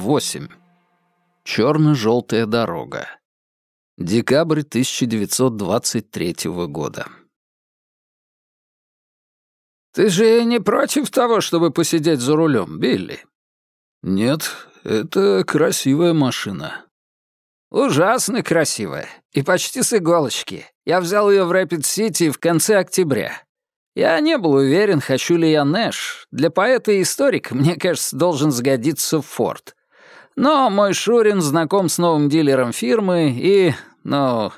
8. Черно-желтая дорога. Декабрь 1923 года. «Ты же не против того, чтобы посидеть за рулем, Билли?» «Нет, это красивая машина». «Ужасно красивая. И почти с иголочки. Я взял ее в Рэпид-Сити в конце октября. Я не был уверен, хочу ли я Нэш. Для поэта и историка, мне кажется, должен сгодиться Форд. Но мой Шурин знаком с новым дилером фирмы и... Ну,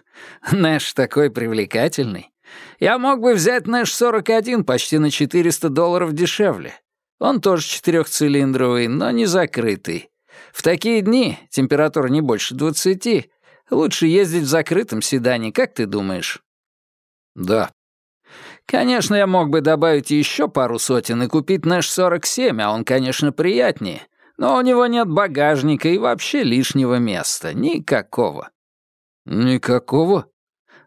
Нэш такой привлекательный. Я мог бы взять Нэш 41 почти на 400 долларов дешевле. Он тоже четырехцилиндровый, но не закрытый. В такие дни, температура не больше 20, лучше ездить в закрытом седане, как ты думаешь? Да, Конечно, я мог бы добавить еще пару сотен и купить Нэш 47, а он, конечно, приятнее. Но у него нет багажника и вообще лишнего места. Никакого. Никакого?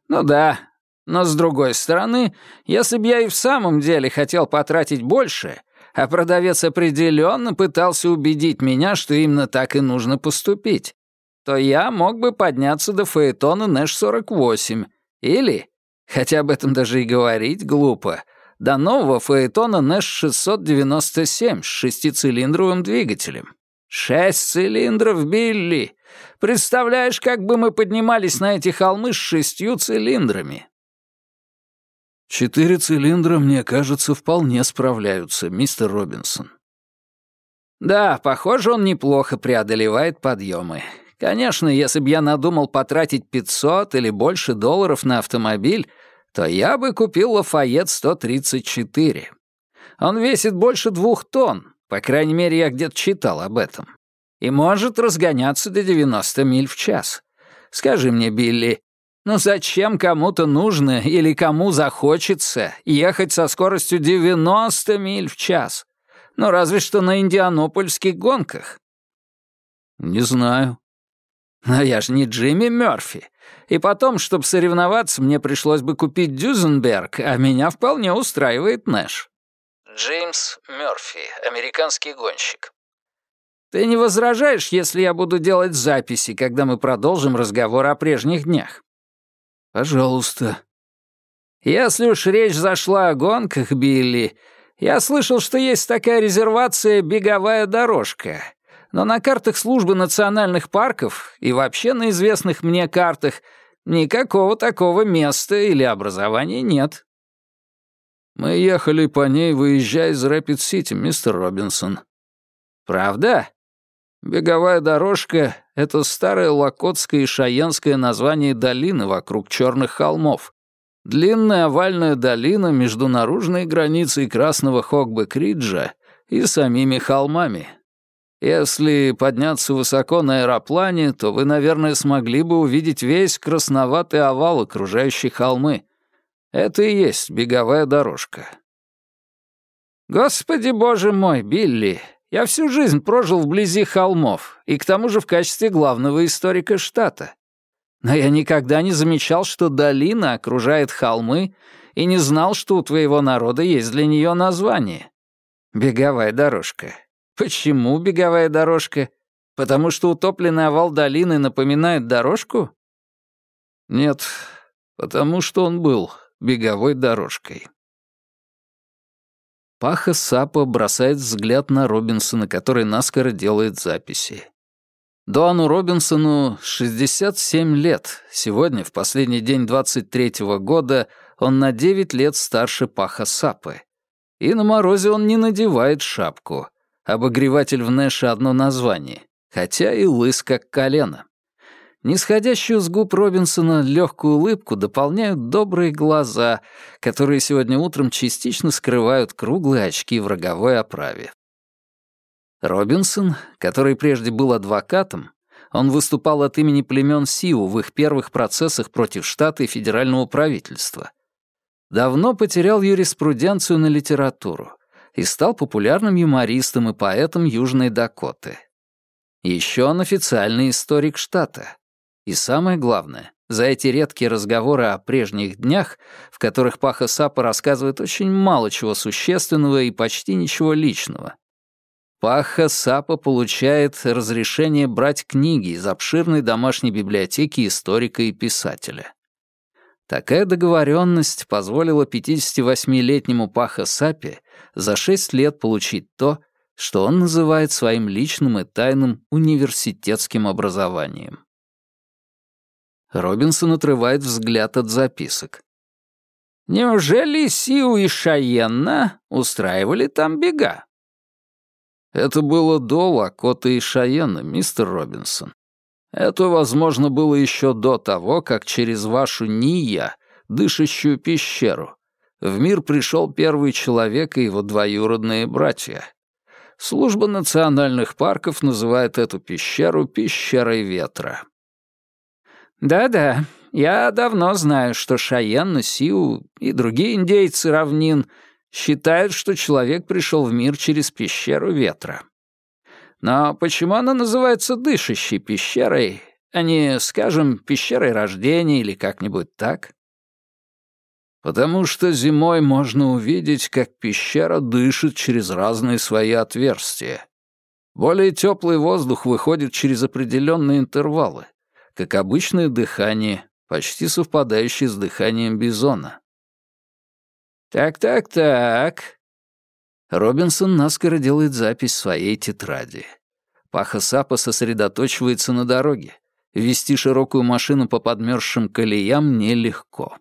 Ну да. Но с другой стороны, если бы я и в самом деле хотел потратить больше, а продавец определенно пытался убедить меня, что именно так и нужно поступить, то я мог бы подняться до фаэтона Нэш 48 или Хотя об этом даже и говорить глупо. До нового фаэтона Нэш 697 с шестицилиндровым двигателем. Шесть цилиндров, Билли! Представляешь, как бы мы поднимались на эти холмы с шестью цилиндрами? Четыре цилиндра, мне кажется, вполне справляются, мистер Робинсон. Да, похоже, он неплохо преодолевает подъемы. Конечно, если бы я надумал потратить 500 или больше долларов на автомобиль, то я бы купил Лафайет 134. Он весит больше двух тонн, по крайней мере, я где-то читал об этом, и может разгоняться до 90 миль в час. Скажи мне, Билли, ну зачем кому-то нужно или кому захочется ехать со скоростью 90 миль в час? Ну разве что на индианопольских гонках. Не знаю, но я же не Джимми Мёрфи. И потом, чтобы соревноваться, мне пришлось бы купить Дюзенберг, а меня вполне устраивает Нэш. Джеймс Мёрфи, американский гонщик. Ты не возражаешь, если я буду делать записи, когда мы продолжим разговор о прежних днях? Пожалуйста. Если уж речь зашла о гонках, Билли, я слышал, что есть такая резервация «Беговая дорожка», но на картах службы национальных парков и вообще на известных мне картах никакого такого места или образования нет. Мы ехали по ней, выезжая из Рэпид-Сити, мистер Робинсон. Правда? Беговая дорожка — это старое лакотское и шайенское название долины вокруг черных холмов. Длинная овальная долина между наружной границей Красного Хогбек-Риджа и самими холмами, если подняться высоко на аэроплане, то вы, наверное, смогли бы увидеть весь красноватый овал, окружающий холмы. Это и есть беговая дорожка. Господи боже мой, Билли, я всю жизнь прожил вблизи холмов, и к тому же в качестве главного историка штата. Но я никогда не замечал, что долина окружает холмы, и не знал, что у твоего народа есть для нее название. Беговая дорожка. Почему беговая дорожка? Потому что утопленный овал долины напоминает дорожку? Нет, потому что он был беговой дорожкой. Паха Сапа бросает взгляд на Робинсона, который наскоро делает записи. Дуану Робинсону 67 лет. Сегодня, в последний день 23-го года, он на 9 лет старше Паха Сапы. И на морозе он не надевает шапку. Обогреватель в Нэше одно название, хотя и лыс как колено. Нисходящую с губ Робинсона легкую улыбку дополняют добрые глаза, которые сегодня утром частично скрывают круглые очки в роговой оправе. Робинсон, который прежде был адвокатом, он выступал от имени племен Сиу в их первых процессах против штата и федерального правительства. Давно потерял юриспруденцию на литературу — и стал популярным юмористом и поэтом Южной Дакоты. Еще он официальный историк штата. И самое главное, за эти редкие разговоры о прежних днях, в которых Паха Сапа рассказывает очень мало чего существенного и почти ничего личного, Паха Сапа получает разрешение брать книги из обширной домашней библиотеки историка и писателя. Такая договоренность позволила 58-летнему Паха Сапе за 6 лет получить то, что он называет своим личным и тайным университетским образованием. Робинсон отрывает взгляд от записок. «Неужели Сиу и Шаенна устраивали там бега?» «Это было до Лакота и Шаенна, мистер Робинсон. Это, возможно, было еще до того, как через вашу Ния, дышащую пещеру, в мир пришел первый человек и его двоюродные братья. Служба национальных парков называет эту пещеру «пещерой ветра». «Да-да, я давно знаю, что Шаен, Сиу и другие индейцы равнин считают, что человек пришел в мир через пещеру ветра. Но почему она называется дышащей пещерой, а не, скажем, пещерой рождения или как-нибудь так?» Потому что зимой можно увидеть, как пещера дышит через разные свои отверстия. Более теплый воздух выходит через определенные интервалы, как обычное дыхание, почти совпадающее с дыханием бизона. «Так-так-так». Робинсон наскоро делает запись в своей тетради. Паха Сапа сосредоточивается на дороге. Вести широкую машину по подмерзшим колеям нелегко.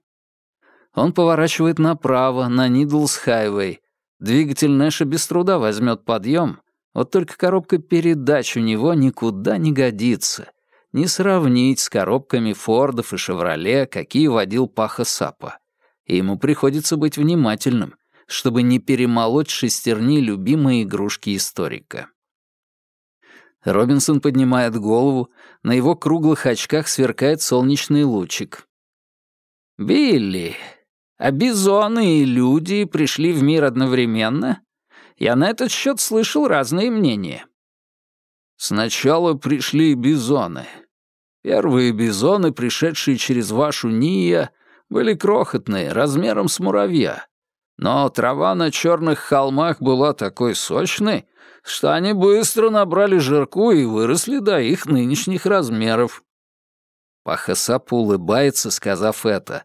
Он поворачивает направо, на Нидлс-Хайвей. Двигатель Нэша без труда возьмет подъем, вот только коробка передач у него никуда не годится. Не сравнить с коробками Фордов и Шевроле, какие водил Паха Сапа. И ему приходится быть внимательным, чтобы не перемолоть шестерни любимой игрушки историка. Робинсон поднимает голову, на его круглых очках сверкает солнечный лучик. «Билли, а бизоны и люди пришли в мир одновременно? Я на этот счет слышал разные мнения. Сначала пришли бизоны. Первые бизоны, пришедшие через вашу Ния, были крохотные, размером с муравья. Но трава на черных холмах была такой сочной, что они быстро набрали жирку и выросли до их нынешних размеров. Пахасап улыбается, сказав это,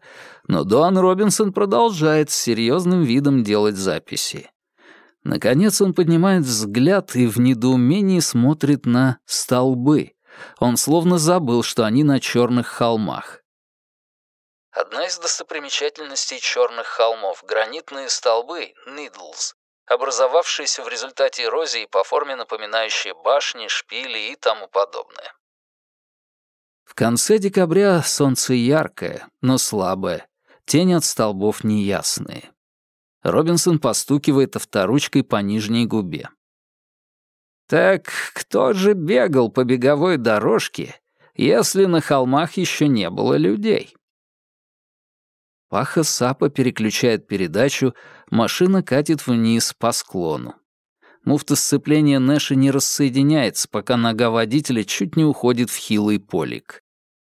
но Дуан Робинсон продолжает с серьезным видом делать записи. Наконец он поднимает взгляд и в недоумении смотрит на столбы. Он словно забыл, что они на черных холмах. Одна из достопримечательностей черных холмов — гранитные столбы, нидлс, образовавшиеся в результате эрозии по форме напоминающие башни, шпили и тому подобное. В конце декабря солнце яркое, но слабое, тени от столбов неясные. Робинсон постукивает авторучкой по нижней губе. «Так кто же бегал по беговой дорожке, если на холмах еще не было людей?» Паха Сапа переключает передачу, машина катит вниз по склону. Муфта сцепления Нэша не рассоединяется, пока нога водителя чуть не уходит в хилый полик.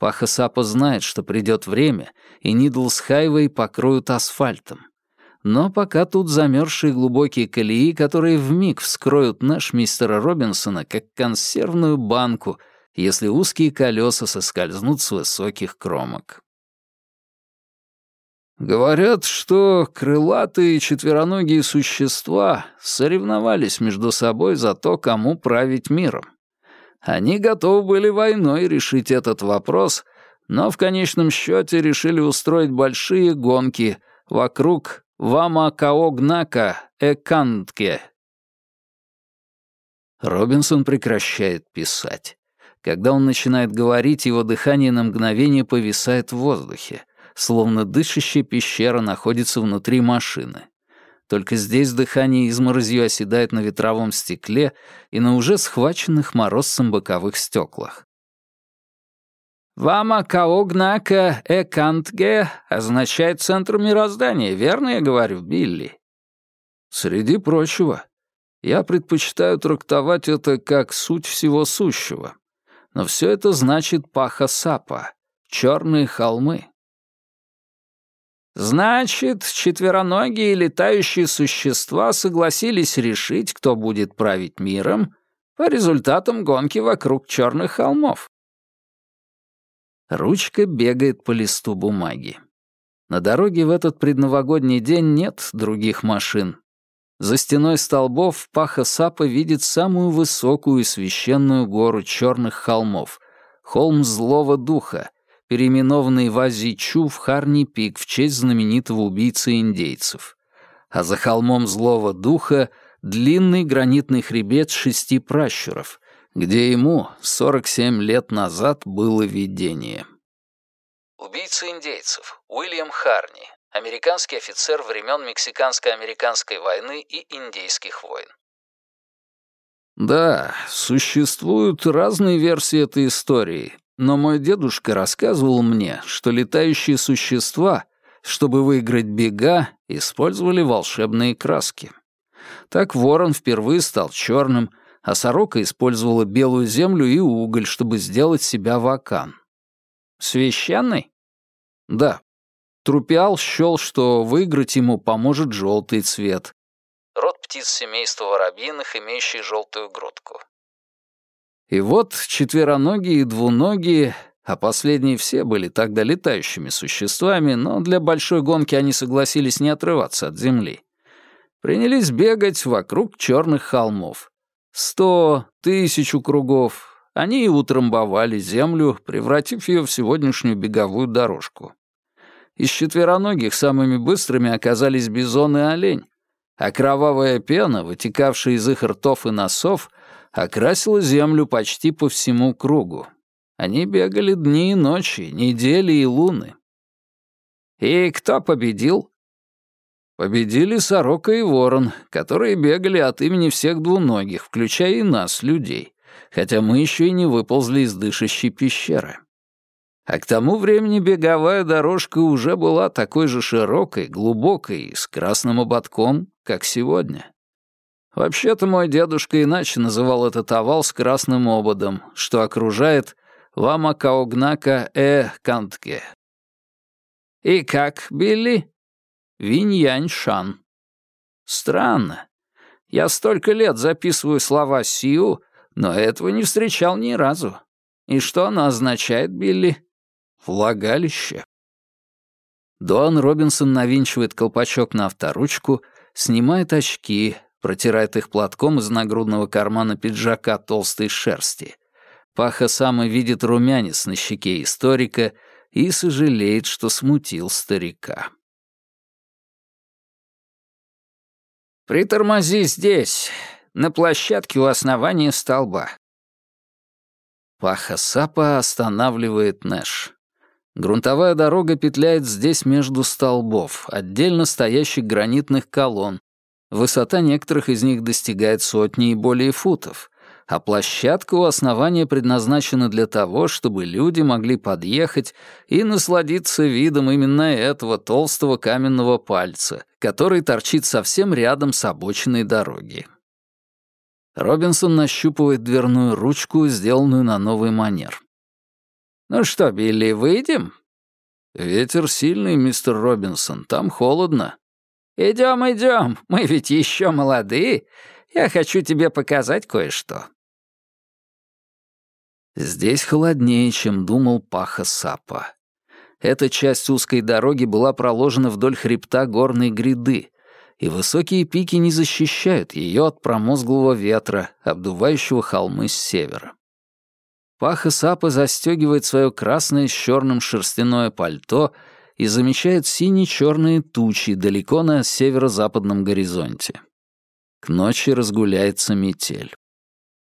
Паха Сапа знает, что придет время, и Нидлс Хайвей покроют асфальтом. Но пока тут замерзшие глубокие колеи, которые вмиг вскроют наш мистера Робинсона как консервную банку, если узкие колеса соскользнут с высоких кромок. Говорят, что крылатые четвероногие существа соревновались между собой за то, кому править миром. Они готовы были войной решить этот вопрос, но в конечном счете решили устроить большие гонки вокруг Вамакаогнака Экантке. Робинсон прекращает писать. Когда он начинает говорить, его дыхание на мгновение повисает в воздухе словно дышащая пещера находится внутри машины. Только здесь дыхание изморозью оседает на ветровом стекле и на уже схваченных морозцем боковых стеклах. «Вама каогнака экантге» означает «центр мироздания», верно я говорю, Билли? Среди прочего, я предпочитаю трактовать это как суть всего сущего. Но все это значит паха-сапа, черные холмы. Значит, четвероногие летающие существа согласились решить, кто будет править миром, по результатам гонки вокруг черных холмов. Ручка бегает по листу бумаги. На дороге в этот предновогодний день нет других машин. За стеной столбов Паха Сапа видит самую высокую и священную гору черных холмов — холм злого духа, переименованный в Азичу в Харни-Пик в честь знаменитого убийцы индейцев. А за холмом злого духа — длинный гранитный хребет шести пращуров, где ему 47 лет назад было видение. Убийца индейцев Уильям Харни, американский офицер времен Мексиканско-американской войны и Индейских войн. Да, существуют разные версии этой истории, но мой дедушка рассказывал мне, что летающие существа, чтобы выиграть бега, использовали волшебные краски. Так ворон впервые стал черным, а сорока использовала белую землю и уголь, чтобы сделать себя вакан. Священный? Да. Трупиал счел, что выиграть ему поможет желтый цвет. Род птиц семейства воробьиных, имеющий желтую грудку. И вот четвероногие и двуногие, а последние все были тогда летающими существами, но для большой гонки они согласились не отрываться от земли, принялись бегать вокруг черных холмов. Сто, тысячу кругов. Они и утрамбовали землю, превратив ее в сегодняшнюю беговую дорожку. Из четвероногих самыми быстрыми оказались бизон и олень, а кровавая пена, вытекавшая из их ртов и носов, окрасила землю почти по всему кругу. Они бегали дни и ночи, недели и луны. И кто победил? Победили сорока и ворон, которые бегали от имени всех двуногих, включая и нас, людей, хотя мы еще и не выползли из дышащей пещеры. А к тому времени беговая дорожка уже была такой же широкой, глубокой, с красным ободком, как сегодня. Вообще-то мой дедушка иначе называл этот овал с красным ободом, что окружает Лама Каогнака Э Кантке. «И как, Билли?» «Винь-янь Шан». «Странно. Я столько лет записываю слова Сиу, но этого не встречал ни разу. И что оно означает, Билли?» «Влагалище». Дуан Робинсон навинчивает колпачок на авторучку, снимает очки, протирает их платком из нагрудного кармана пиджака толстой шерсти. Паха сам и видит румянец на щеке историка и сожалеет, что смутил старика. «Притормози здесь, на площадке у основания столба». Паха Сапа останавливает Нэш. Грунтовая дорога петляет здесь между столбов, отдельно стоящих гранитных колонн, Высота некоторых из них достигает сотни и более футов, а площадка у основания предназначена для того, чтобы люди могли подъехать и насладиться видом именно этого толстого каменного пальца, который торчит совсем рядом с обочиной дороги. Робинсон нащупывает дверную ручку, сделанную на новый манер. «Ну что, Билли, выйдем?» «Ветер сильный, мистер Робинсон, там холодно». «Идем, идем, мы ведь еще молодые. Я хочу тебе показать кое-что». Здесь холоднее, чем думал Паха Сапа. Эта часть узкой дороги была проложена вдоль хребта горной гряды, и высокие пики не защищают ее от промозглого ветра, обдувающего холмы с севера. Паха Сапа застегивает свое красное с черным шерстяное пальто и замечает сине-черные тучи далеко на северо-западном горизонте. К ночи разгуляется метель.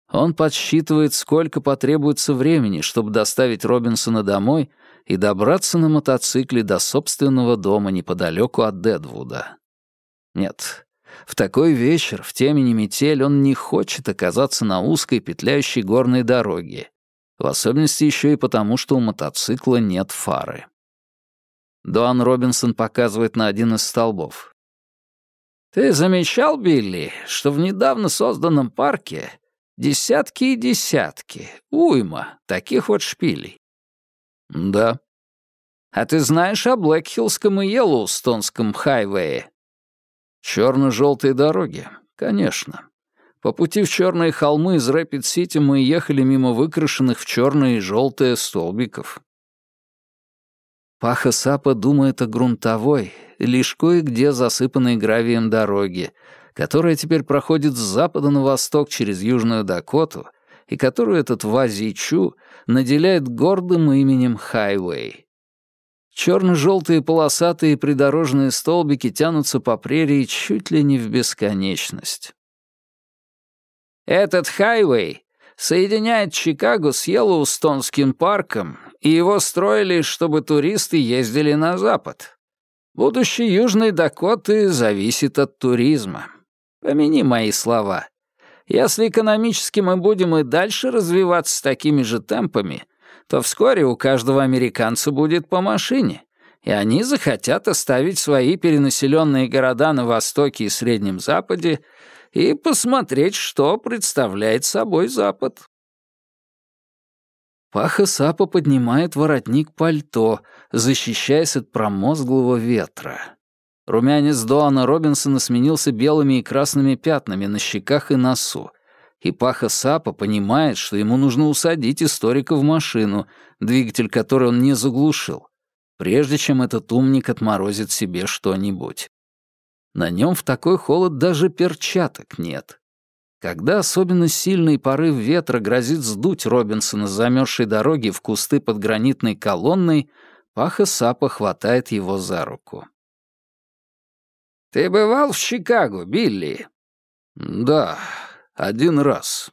Он подсчитывает, сколько потребуется времени, чтобы доставить Робинсона домой и добраться на мотоцикле до собственного дома неподалеку от Дедвуда. Нет, в такой вечер, в темени метель, он не хочет оказаться на узкой петляющей горной дороге, в особенности еще и потому, что у мотоцикла нет фары. Дуан Робинсон показывает на один из столбов. «Ты замечал, Билли, что в недавно созданном парке десятки и десятки, уйма, таких вот шпилей?» «Да». А ты знаешь о Блэкхиллском и Йеллоустонском хайвее?» «Черно-желтые дороги, конечно. По пути в черные холмы из Рэпид-Сити мы ехали мимо выкрашенных в черное и желтое столбиков». Паха Сапа думает о грунтовой, лишь кое-где засыпанной гравием дороге, которая теперь проходит с запада на восток через Южную Дакоту и которую этот Вазичу наделяет гордым именем Хайвей. Черно-желтые полосатые придорожные столбики тянутся по прерии чуть ли не в бесконечность. Этот хайвей соединяет Чикаго с Йеллоустонским парком, и его строили, чтобы туристы ездили на запад. Будущее Южной Дакоты зависит от туризма. Помяни мои слова. Если экономически мы будем и дальше развиваться такими же темпами, то вскоре у каждого американца будет по машине, и они захотят оставить свои перенаселенные города на Востоке и Среднем Западе и посмотреть, что представляет собой Запад. Паха Сапа поднимает воротник пальто, защищаясь от промозглого ветра. Румянец Доана Робинсона сменился белыми и красными пятнами на щеках и носу, и Паха Сапа понимает, что ему нужно усадить историка в машину, двигатель которой он не заглушил, прежде чем этот умник отморозит себе что-нибудь. На нем в такой холод даже перчаток нет. Когда особенно сильный порыв ветра грозит сдуть Робинсона с замерзшей дороги в кусты под гранитной колонной, Паха Сапа хватает его за руку. «Ты бывал в Чикаго, Билли?» «Да, один раз.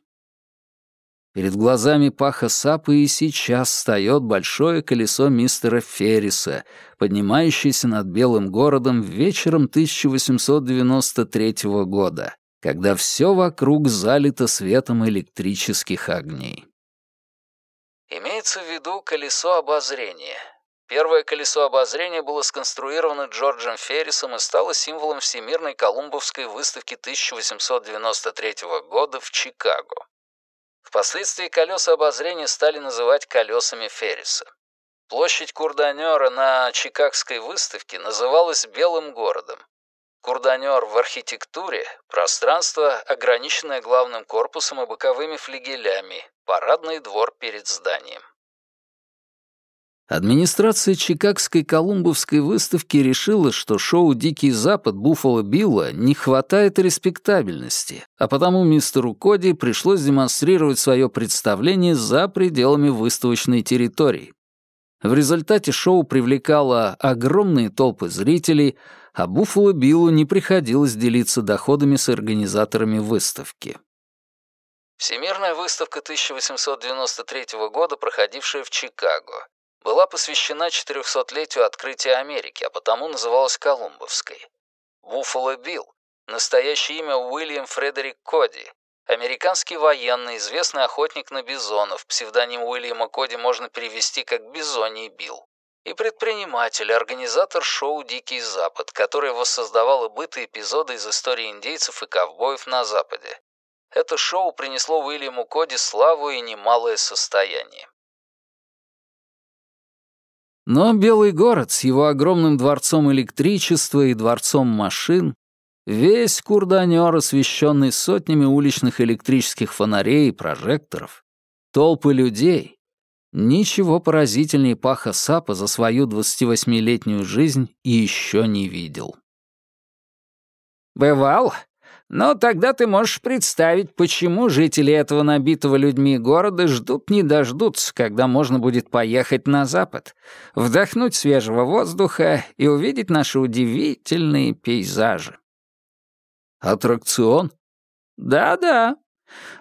Перед глазами Паха Сапы и сейчас встает большое колесо мистера Ферриса, поднимающееся над Белым городом вечером 1893 года, когда все вокруг залито светом электрических огней. Имеется в виду колесо обозрения, Первое колесо обозрения было сконструировано Джорджем Феррисом и стало символом Всемирной Колумбовской выставки 1893 года в Чикаго. Впоследствии колеса обозрения стали называть колесами Ферриса. Площадь Курданера на Чикагской выставке называлась Белым городом. Курданер в архитектуре – пространство, ограниченное главным корпусом и боковыми флигелями, парадный двор перед зданием. Администрация Чикагской Колумбовской выставки решила, что шоу «Дикий Запад» Буффало Билла не хватает респектабельности, а потому мистеру Коди пришлось демонстрировать свое представление за пределами выставочной территории. В результате шоу привлекало огромные толпы зрителей, а Буффало Биллу не приходилось делиться доходами с организаторами выставки. Всемирная выставка 1893 года, проходившая в Чикаго, была посвящена 400-летию открытия Америки, а потому называлась Колумбовской. Буффало Билл – настоящее имя Уильям Фредерик Коди, американский военный, известный охотник на бизонов, псевдоним Уильяма Коди можно перевести как «Бизоний Билл», и предприниматель, организатор шоу «Дикий Запад», которое воссоздавало быт и эпизоды из истории индейцев и ковбоев на Западе. Это шоу принесло Уильяму Коди славу и немалое состояние. Но Белый город с его огромным дворцом электричества и дворцом машин, весь курданер, освещенный сотнями уличных электрических фонарей и прожекторов, толпы людей, ничего поразительнее Паха Сапа за свою 28-летнюю жизнь еще не видел. «Бывал?» Но тогда ты можешь представить, почему жители этого набитого людьми города ждут не дождутся, когда можно будет поехать на запад, вдохнуть свежего воздуха и увидеть наши удивительные пейзажи. Аттракцион? Да-да.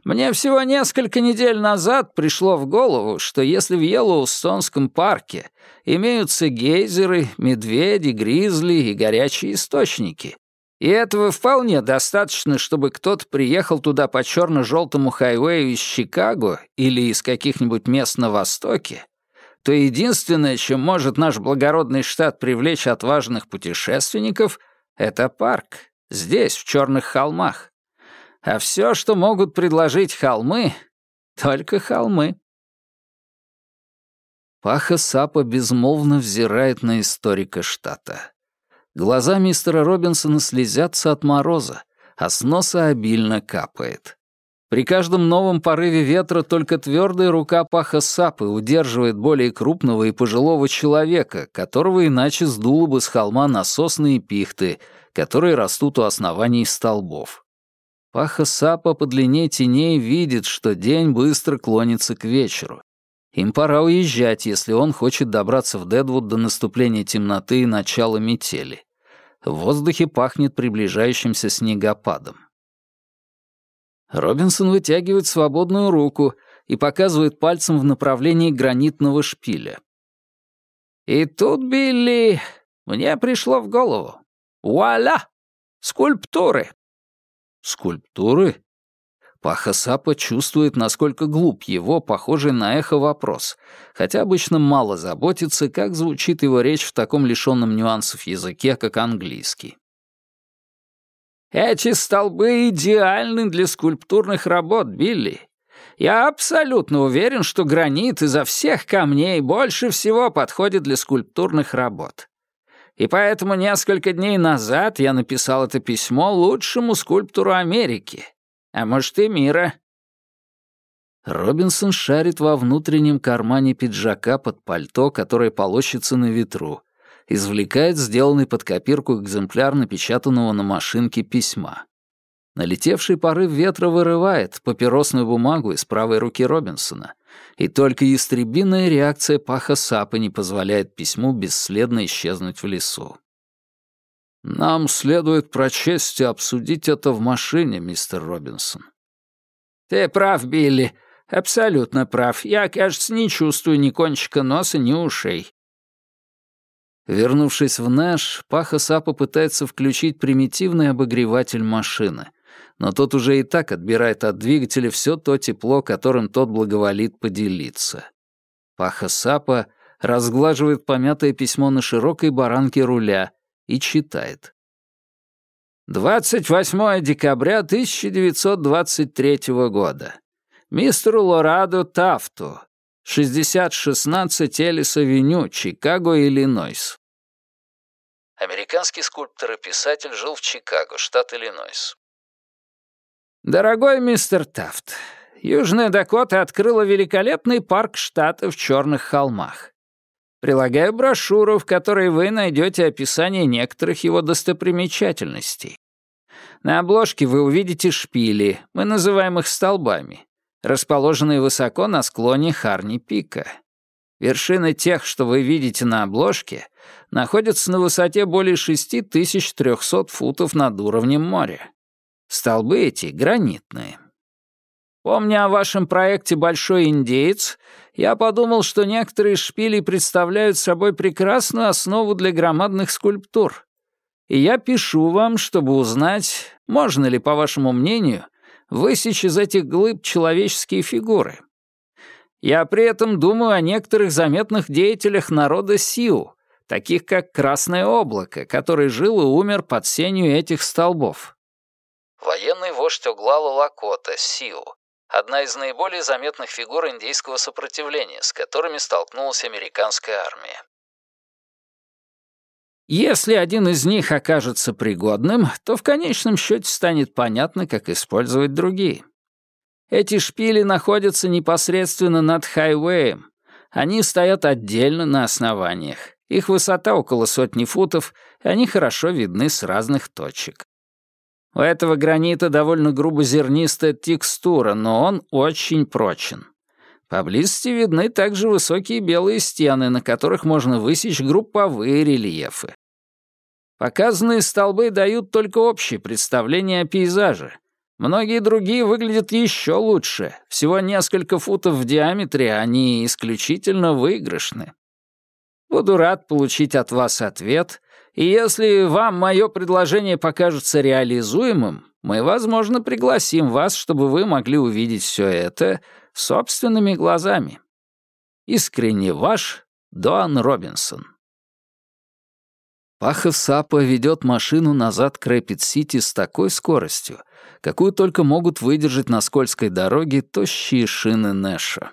Мне всего несколько недель назад пришло в голову, что если в Йеллоустонском парке имеются гейзеры, медведи, гризли и горячие источники, и этого вполне достаточно, чтобы кто-то приехал туда по черно-желтому хайвею из Чикаго или из каких-нибудь мест на Востоке, то единственное, чем может наш благородный штат привлечь отважных путешественников, это парк, здесь, в черных холмах. А все, что могут предложить холмы, только холмы. Паха Сапа безмолвно взирает на историка штата. Глаза мистера Робинсона слезятся от мороза, а с носа обильно капает. При каждом новом порыве ветра только твердая рука Паха Сапы удерживает более крупного и пожилого человека, которого иначе сдуло бы с холма на сосны и пихты, которые растут у оснований столбов. Паха Сапа по длине теней видит, что день быстро клонится к вечеру. Им пора уезжать, если он хочет добраться в Дедвуд до наступления темноты и начала метели. В воздухе пахнет приближающимся снегопадом. Робинсон вытягивает свободную руку и показывает пальцем в направлении гранитного шпиля. «И тут, Билли, мне пришло в голову. Вуаля! Скульптуры!» «Скульптуры?» Паха Сапа чувствует, насколько глуп его, похожий на эхо вопрос, хотя обычно мало заботится, как звучит его речь в таком лишенном нюансов языке, как английский. Эти столбы идеальны для скульптурных работ, Билли. Я абсолютно уверен, что гранит изо всех камней больше всего подходит для скульптурных работ. И поэтому несколько дней назад я написал это письмо лучшему скульптору Америки, а может и мира. Робинсон шарит во внутреннем кармане пиджака под пальто, которое полощется на ветру, извлекает сделанный под копирку экземпляр напечатанного на машинке письма. Налетевший порыв ветра вырывает папиросную бумагу из правой руки Робинсона, и только ястребиная реакция паха Сапа не позволяет письму бесследно исчезнуть в лесу. «Нам следует прочесть и обсудить это в машине, мистер Робинсон». «Ты прав, Билли, абсолютно прав. Я, кажется, не чувствую ни кончика носа, ни ушей. Вернувшись в наш, Паха Сапа пытается включить примитивный обогреватель машины, но тот уже и так отбирает от двигателя все то тепло, которым тот благоволит поделиться. Паха Сапа разглаживает помятое письмо на широкой баранке руля и читает. 28 декабря 1923 года. Мистеру Лорадо Тафту, 6016 Элис-авеню, Чикаго, Иллинойс. Американский скульптор и писатель жил в Чикаго, штат Иллинойс. Дорогой мистер Тафт, Южная Дакота открыла великолепный парк штата в Черных холмах. Прилагаю брошюру, в которой вы найдете описание некоторых его достопримечательностей. На обложке вы увидите шпили, мы называем их столбами расположенные высоко на склоне Харни-Пика. Вершины тех, что вы видите на обложке, находятся на высоте более 6300 футов над уровнем моря. Столбы эти гранитные. Помня о вашем проекте «Большой индеец», я подумал, что некоторые шпили представляют собой прекрасную основу для громадных скульптур. И я пишу вам, чтобы узнать, можно ли, по вашему мнению, высечь из этих глыб человеческие фигуры. Я при этом думаю о некоторых заметных деятелях народа Сиу, таких как Красное Облако, который жил и умер под сенью этих столбов. Военный вождь Оглала Лакота, Сиу, одна из наиболее заметных фигур индейского сопротивления, с которыми столкнулась американская армия. Если один из них окажется пригодным, то в конечном счете станет понятно, как использовать другие. Эти шпили находятся непосредственно над хайвеем. Они стоят отдельно на основаниях. Их высота около сотни футов, и они хорошо видны с разных точек. У этого гранита довольно грубозернистая текстура, но он очень прочен. Поблизости видны также высокие белые стены, на которых можно высечь групповые рельефы. Показанные столбы дают только общее представление о пейзаже. Многие другие выглядят еще лучше. Всего несколько футов в диаметре, они исключительно выигрышны. Буду рад получить от вас ответ, и если вам мое предложение покажется реализуемым, мы, возможно, пригласим вас, чтобы вы могли увидеть все это собственными глазами. Искренне ваш Доан Робинсон. Паха Сапа ведет машину назад к Рэпид-Сити с такой скоростью, какую только могут выдержать на скользкой дороге тощие шины Нэша.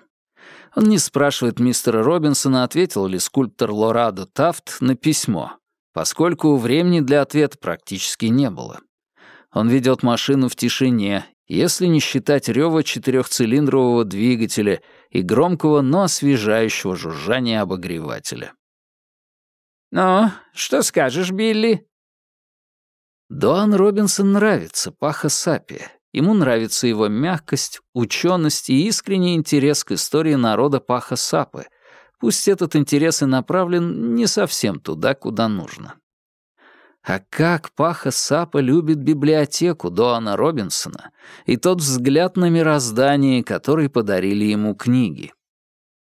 Он не спрашивает мистера Робинсона, ответил ли скульптор Лорадо Тафт на письмо, поскольку времени для ответа практически не было. Он ведет машину в тишине, если не считать рева четырехцилиндрового двигателя и громкого, но освежающего жужжания обогревателя. «Ну, что скажешь, Билли?» Доан Робинсон нравится Паха Сапи. Ему нравится его мягкость, ученость и искренний интерес к истории народа Паха Сапы. Пусть этот интерес и направлен не совсем туда, куда нужно. А как Паха Сапа любит библиотеку Доана Робинсона и тот взгляд на мироздание, который подарили ему книги.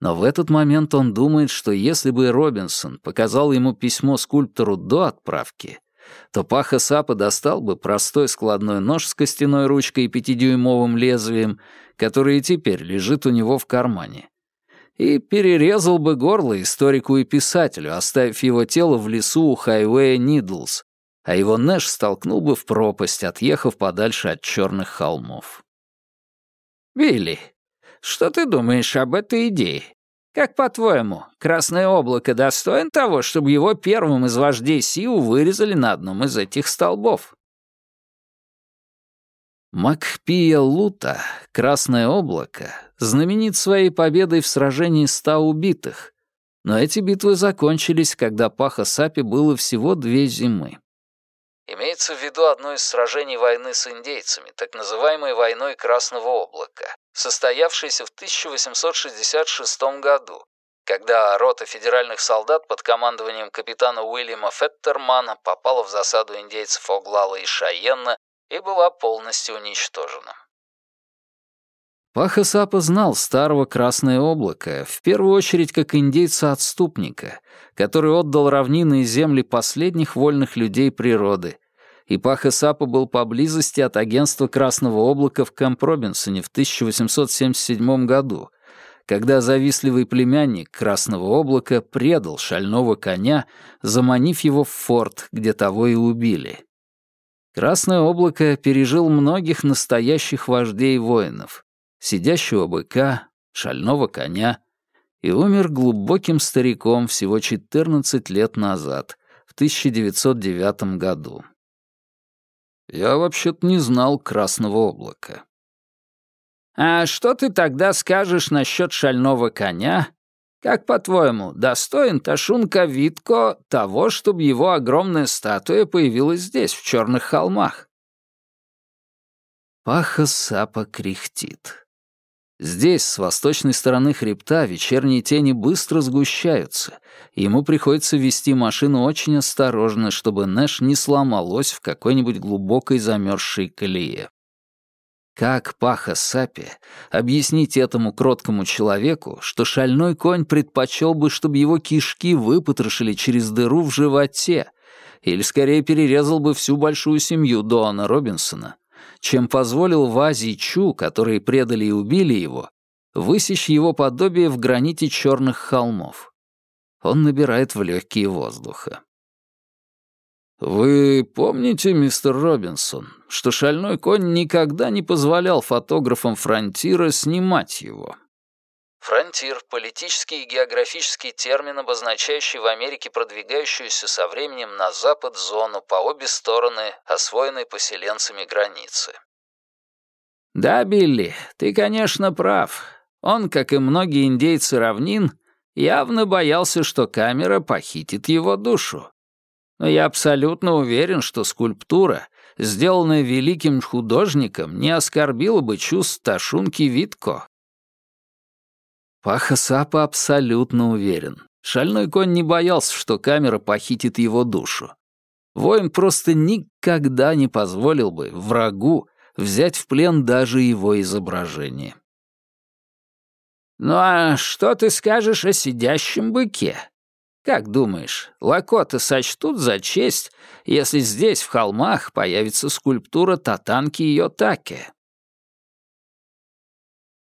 Но в этот момент он думает, что если бы Робинсон показал ему письмо скульптору до отправки, то Паха Сапа достал бы простой складной нож с костяной ручкой и пятидюймовым лезвием, который и теперь лежит у него в кармане, и перерезал бы горло историку и писателю, оставив его тело в лесу у хайвея Нидлс, а его Нэш столкнул бы в пропасть, отъехав подальше от черных холмов. «Билли, что ты думаешь об этой идее? Как по-твоему, Красное облако достоин того, чтобы его первым из вождей Сиу вырезали на одном из этих столбов?» Макпия Лута, Красное облако, знаменит своей победой в сражении ста убитых, но эти битвы закончились, когда Паха Сапи было всего две зимы. Имеется в виду одно из сражений войны с индейцами, так называемой войной Красного облака, состоявшейся в 1866 году, когда рота федеральных солдат под командованием капитана Уильяма Феттермана попала в засаду индейцев Оглала и Шайенна и была полностью уничтожена. Паха Сапа знал старого Красное облако, в первую очередь как индейца-отступника, который отдал равнины и земли последних вольных людей природы, и Паха Сапа был поблизости от агентства Красного облака в Кэмп Робинсоне в 1877 году, когда завистливый племянник Красного облака предал шального коня, заманив его в форт, где того и убили. Красное облако пережил многих настоящих вождей воинов, сидящего быка, шального коня, и умер глубоким стариком всего 14 лет назад, в 1909 году. Я вообще-то не знал Красного облака. «А что ты тогда скажешь насчет шального коня? Как, по-твоему, достоин Ташунка Витко того, чтобы его огромная статуя появилась здесь, в черных холмах?» Паха Сапа кряхтит. Здесь, с восточной стороны хребта, вечерние тени быстро сгущаются, и ему приходится вести машину очень осторожно, чтобы Нэш не сломалось в какой-нибудь глубокой замерзшей колее. Как Паха Сапи объяснить этому кроткому человеку, что шальной конь предпочел бы, чтобы его кишки выпотрошили через дыру в животе, или скорее перерезал бы всю большую семью Доана Робинсона, чем позволил Вази Чу, которые предали и убили его, высечь его подобие в граните черных холмов. Он набирает в легкие воздуха. «Вы помните, мистер Робинсон, что шальной конь никогда не позволял фотографам «Фронтира» снимать его?» Фронтир — политический и географический термин, обозначающий в Америке продвигающуюся со временем на запад зону по обе стороны, освоенной поселенцами границы. «Да, Билли, ты, конечно, прав. Он, как и многие индейцы равнин, явно боялся, что камера похитит его душу. Но я абсолютно уверен, что скульптура, сделанная великим художником, не оскорбила бы чувств Ташунки Витко. Паха Сапа абсолютно уверен. Шальной конь не боялся, что камера похитит его душу. Воин просто никогда не позволил бы врагу взять в плен даже его изображение. «Ну а что ты скажешь о сидящем быке? Как думаешь, Лакоты сочтут за честь, если здесь, в холмах, появится скульптура Татанки Йотаке?»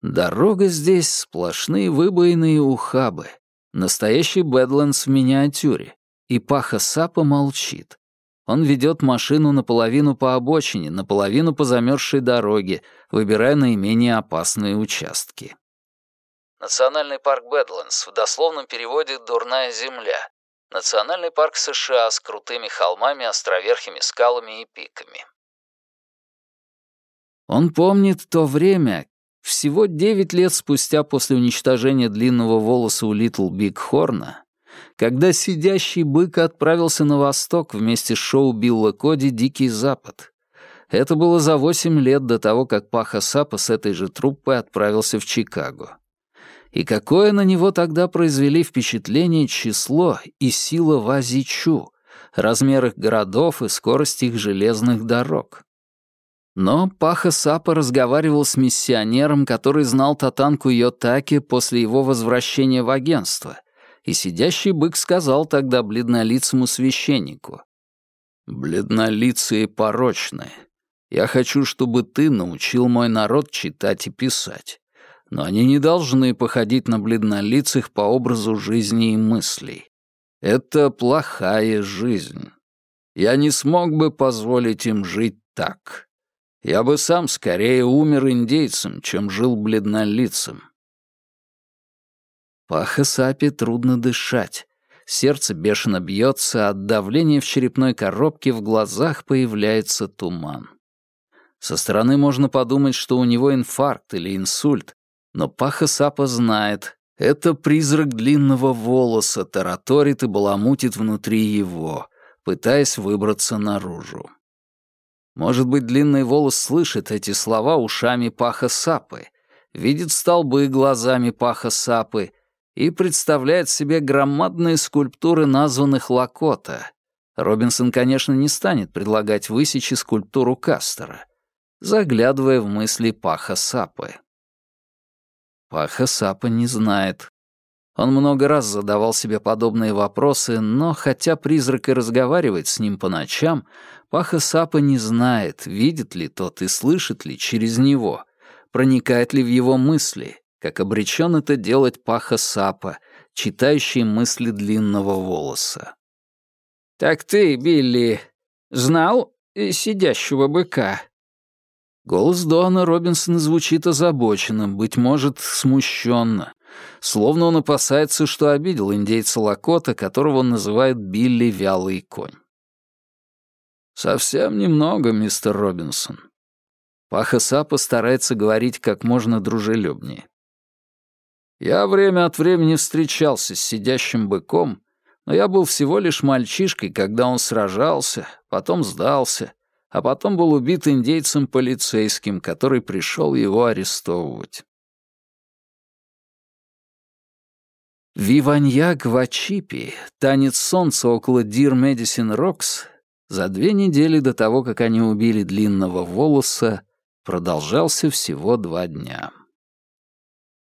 Дорога здесь сплошные выбоины и ухабы. Настоящий Бэдлендс в миниатюре. И Паха Сапа молчит. Он ведет машину наполовину по обочине, наполовину по замерзшей дороге, выбирая наименее опасные участки. Национальный парк Бэдлендс, в дословном переводе «Дурная земля». Национальный парк США с крутыми холмами, островерхими скалами и пиками. Он помнит то время, всего девять лет спустя после уничтожения длинного волоса у Литл Биг Хорна, когда сидящий бык отправился на восток вместе с шоу Билла Коди «Дикий Запад». Это было за восемь лет до того, как Паха Сапа с этой же труппой отправился в Чикаго. И какое на него тогда произвели впечатление число и сила Вазичу, размер их городов и скорость их железных дорог. Но Паха Сапа разговаривал с миссионером, который знал Татанку Йотаки после его возвращения в агентство, и сидящий бык сказал тогда бледнолицему священнику. «Бледнолицые порочные. Я хочу, чтобы ты научил мой народ читать и писать. Но они не должны походить на бледнолицых по образу жизни и мыслей. Это плохая жизнь. Я не смог бы позволить им жить так». Я бы сам скорее умер индейцем, чем жил бледнолицем. Паха Сапи трудно дышать. Сердце бешено бьется, от давления в черепной коробке в глазах появляется туман. Со стороны можно подумать, что у него инфаркт или инсульт, но Паха Сапа знает, это призрак длинного волоса тараторит и баламутит внутри его, пытаясь выбраться наружу. Может быть, длинный волос слышит эти слова ушами паха сапы, видит столбы глазами паха сапы и представляет себе громадные скульптуры названных Лакота. Робинсон, конечно, не станет предлагать высечь скульптуру Кастера, заглядывая в мысли паха сапы. Паха сапа не знает, он много раз задавал себе подобные вопросы, но хотя призрак и разговаривает с ним по ночам, Паха Сапа не знает, видит ли тот и слышит ли через него, проникает ли в его мысли, как обречен это делать Паха Сапа, читающий мысли длинного волоса. «Так ты, Билли, знал сидящего быка?» Голос Дуана Робинсона звучит озабоченным, быть может, смущенно, словно он опасается, что обидел индейца Лакота, которого он называет Билли Вялый Конь. «Совсем немного, мистер Робинсон». Паха Сапа старается говорить как можно дружелюбнее. «Я время от времени встречался с сидящим быком, но я был всего лишь мальчишкой, когда он сражался, потом сдался, а потом был убит индейцем-полицейским, который пришел его арестовывать. Виваньяк вачипи, танец солнца около Дир Медисин Рокс, за две недели до того, как они убили длинного волоса, продолжался всего два дня.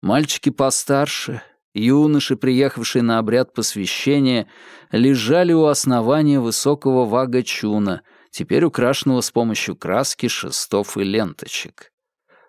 Мальчики постарше, юноши, приехавшие на обряд посвящения, лежали у основания высокого вага-чуна, теперь украшенного с помощью краски, шестов и ленточек.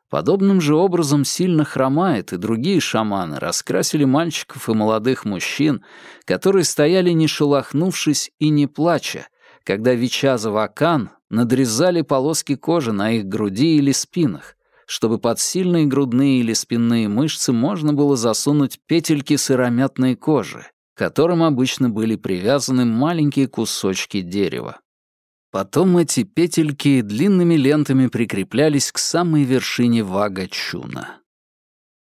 Подобным же образом сильно хромает, и другие шаманы раскрасили мальчиков и молодых мужчин, которые стояли не шелохнувшись и не плача, когда Вичаза Вакан надрезали полоски кожи на их груди или спинах, чтобы под сильные грудные или спинные мышцы можно было засунуть петельки сыромятной кожи, к которым обычно были привязаны маленькие кусочки дерева. Потом эти петельки длинными лентами прикреплялись к самой вершине вага-чуна.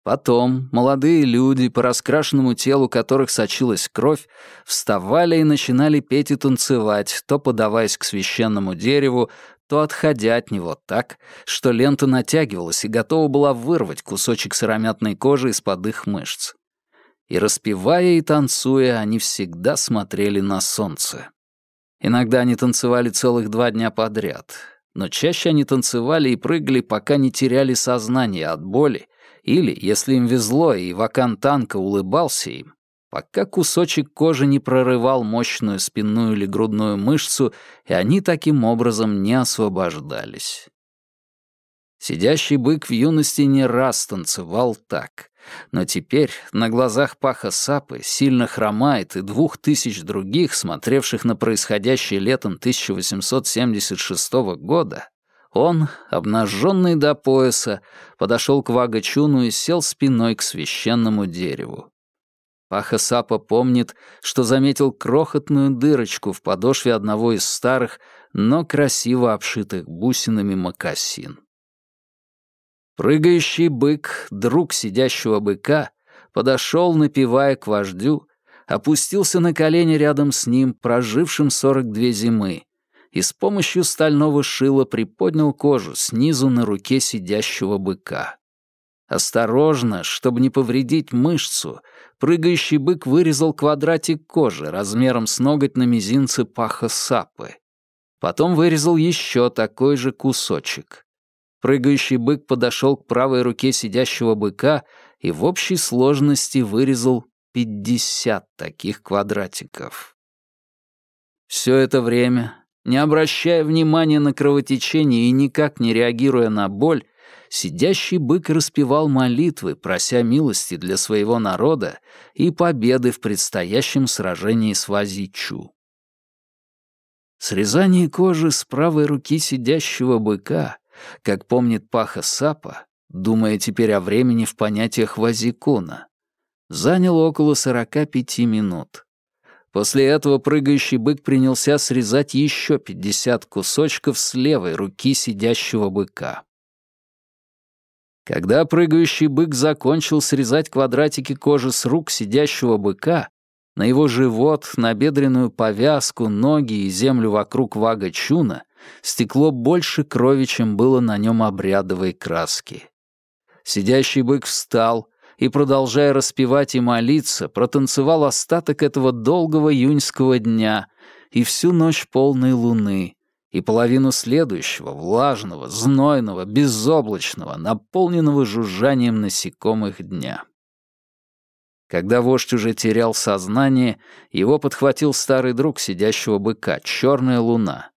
Потом молодые люди, по раскрашенному телу которых сочилась кровь, вставали и начинали петь и танцевать, то подаваясь к священному дереву, то отходя от него так, что лента натягивалась и готова была вырвать кусочек сыромятной кожи из-под их мышц. И распевая и танцуя, они всегда смотрели на солнце. Иногда они танцевали целых два дня подряд, но чаще они танцевали и прыгали, пока не теряли сознание от боли, или, если им везло и вакан танка улыбался им, пока кусочек кожи не прорывал мощную спинную или грудную мышцу, и они таким образом не освобождались. Сидящий бык в юности не раз танцевал так, но теперь на глазах Паха Сапы сильно хромает и двух тысяч других, смотревших на происходящее летом 1876 года, Он, обнаженный до пояса, подошел к Вагачуну и сел спиной к священному дереву. Паха Сапа помнит, что заметил крохотную дырочку в подошве одного из старых, но красиво обшитых бусинами мокасин. Прыгающий бык, друг сидящего быка, подошел, напевая к вождю, опустился на колени рядом с ним, прожившим сорок две зимы, и с помощью стального шила приподнял кожу снизу на руке сидящего быка. Осторожно, чтобы не повредить мышцу, прыгающий бык вырезал квадратик кожи размером с ноготь на мизинце паха сапы. Потом вырезал еще такой же кусочек. Прыгающий бык подошел к правой руке сидящего быка и в общей сложности вырезал 50 таких квадратиков. Все это время, не обращая внимания на кровотечение и никак не реагируя на боль, сидящий бык распевал молитвы, прося милости для своего народа и победы в предстоящем сражении с Вазичу. Срезание кожи с правой руки сидящего быка, как помнит Паха Сапа, думая теперь о времени в понятиях Вазикуна, заняло около 45 минут. После этого прыгающий бык принялся срезать еще 50 кусочков с левой руки сидящего быка. Когда прыгающий бык закончил срезать квадратики кожи с рук сидящего быка, на его живот, на бедренную повязку, ноги и землю вокруг вага чуна стекло больше крови, чем было на нем обрядовой краски. Сидящий бык встал и, продолжая распевать и молиться, протанцевал остаток этого долгого июньского дня и всю ночь полной луны, и половину следующего, влажного, знойного, безоблачного, наполненного жужжанием насекомых дня. Когда вождь уже терял сознание, его подхватил старый друг сидящего быка, черная луна.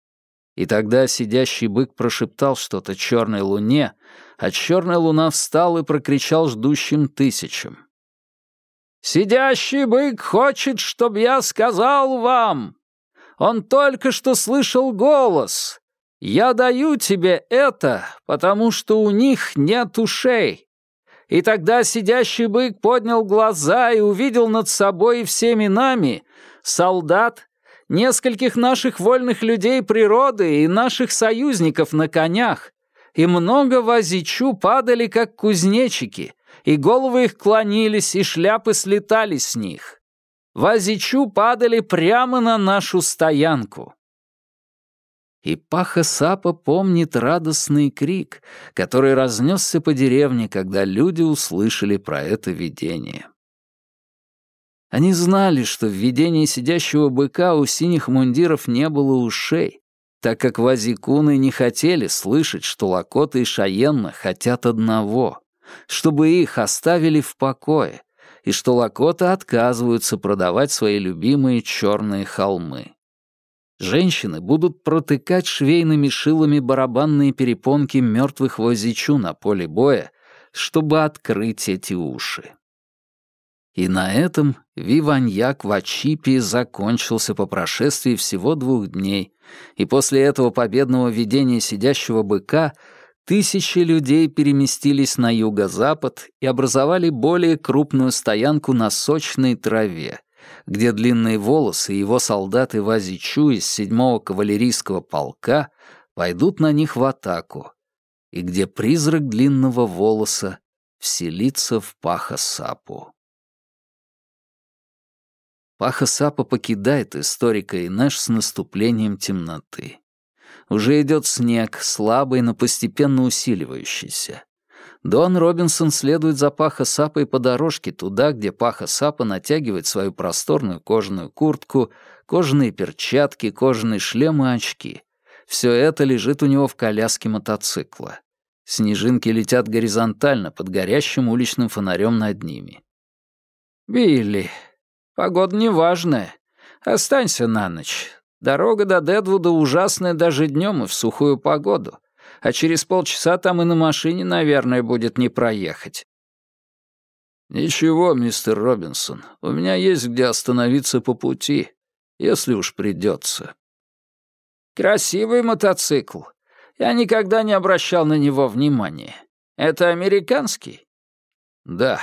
И тогда сидящий бык прошептал что-то черной луне, а черная луна встал и прокричал ждущим тысячам. «Сидящий бык хочет, чтоб я сказал вам, он только что слышал голос. Я даю тебе это, потому что у них нет ушей. И тогда сидящий бык поднял глаза и увидел над собой и всеми нами солдат, нескольких наших вольных людей природы и наших союзников на конях, и много вазичу падали, как кузнечики, и головы их клонились, и шляпы слетали с них. Вазичу падали прямо на нашу стоянку. И Паха Сапа помнит радостный крик, который разнесся по деревне, когда люди услышали про это видение. Они знали, что в видении сидящего быка у синих мундиров не было ушей, так как вазикуны не хотели слышать, что Лакота и Шаенна хотят одного, чтобы их оставили в покое, и что Лакота отказываются продавать свои любимые черные холмы. Женщины будут протыкать швейными шилами барабанные перепонки мертвых возичу на поле боя, чтобы открыть эти уши. И на этом виваньяк в Ачипе закончился по прошествии всего двух дней, и после этого победного видения сидящего быка — Тысячи людей переместились на юго-запад и образовали более крупную стоянку на сочной траве, где длинные волосы и его солдаты Вазичу из 7-го кавалерийского полка пойдут на них в атаку, и где призрак длинного волоса вселится в Паха-Сапу. Паха-Сапа покидает историка Инеш с наступлением темноты. Уже идет снег, слабый, но постепенно усиливающийся. Дон Робинсон следует за Паха Сапой по дорожке туда, где Паха Сапа натягивает свою просторную кожаную куртку, кожаные перчатки, кожаный шлем и очки. Все это лежит у него в коляске мотоцикла. Снежинки летят горизонтально под горящим уличным фонарем над ними. «Билли, погода неважная. Останься на ночь. Дорога до Дедвуда ужасная даже днем и в сухую погоду, а через полчаса там и на машине, наверное, будет не проехать. «Ничего, мистер Робинсон, у меня есть где остановиться по пути, если уж придется». «Красивый мотоцикл. Я никогда не обращал на него внимания. Это американский?» «Да.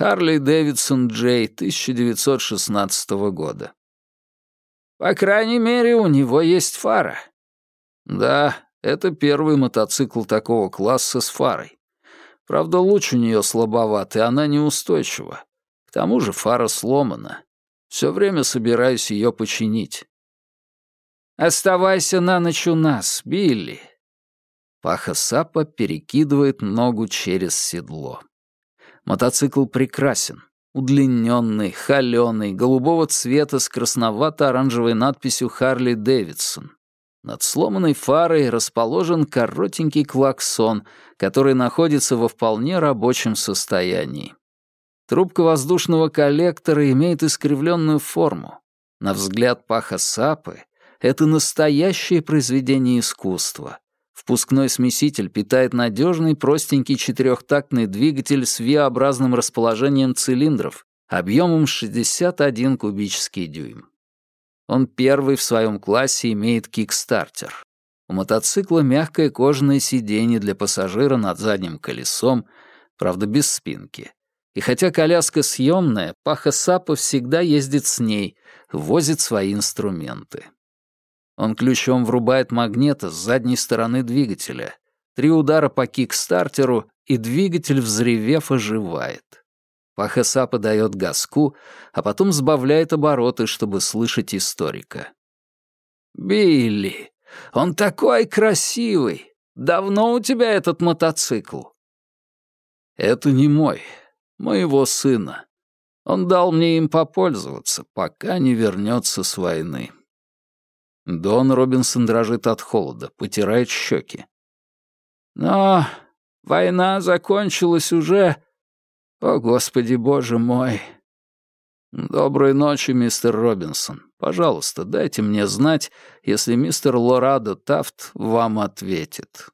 Харли Дэвидсон Джей, 1916 года». «По крайней мере, у него есть фара». «Да, это первый мотоцикл такого класса с фарой. Правда, луч у нее слабоват, и она неустойчива. К тому же фара сломана. Все время собираюсь ее починить. «Оставайся на ночь у нас, Билли». Паха Сапа перекидывает ногу через седло. Мотоцикл прекрасен. Удлиненный, холеный, голубого цвета с красновато-оранжевой надписью «Харли Дэвидсон». Над сломанной фарой расположен коротенький клаксон, который находится во вполне рабочем состоянии. Трубка воздушного коллектора имеет искривленную форму. На взгляд Паха Сапы это настоящее произведение искусства. Впускной смеситель питает надежный простенький четырехтактный двигатель с V-образным расположением цилиндров объемом 61 кубический дюйм. Он первый в своем классе имеет кикстартер. У мотоцикла мягкое кожаное сиденье для пассажира над задним колесом, правда без спинки. И хотя коляска съемная, Паха Сапа всегда ездит с ней, возит свои инструменты. Он ключом врубает магнета с задней стороны двигателя. Три удара по кикстартеру, и двигатель, взревев, оживает. Пахасапа дает газку, а потом сбавляет обороты, чтобы слышать историка. «Билли, он такой красивый! Давно у тебя этот мотоцикл?» «Это не мой, моего сына. Он дал мне им попользоваться, пока не вернется с войны». Дон Робинсон дрожит от холода, потирает щеки. «Но война закончилась уже о, Господи, Боже мой! Доброй ночи, мистер Робинсон. Пожалуйста, дайте мне знать, если мистер Лорадо Тафт вам ответит.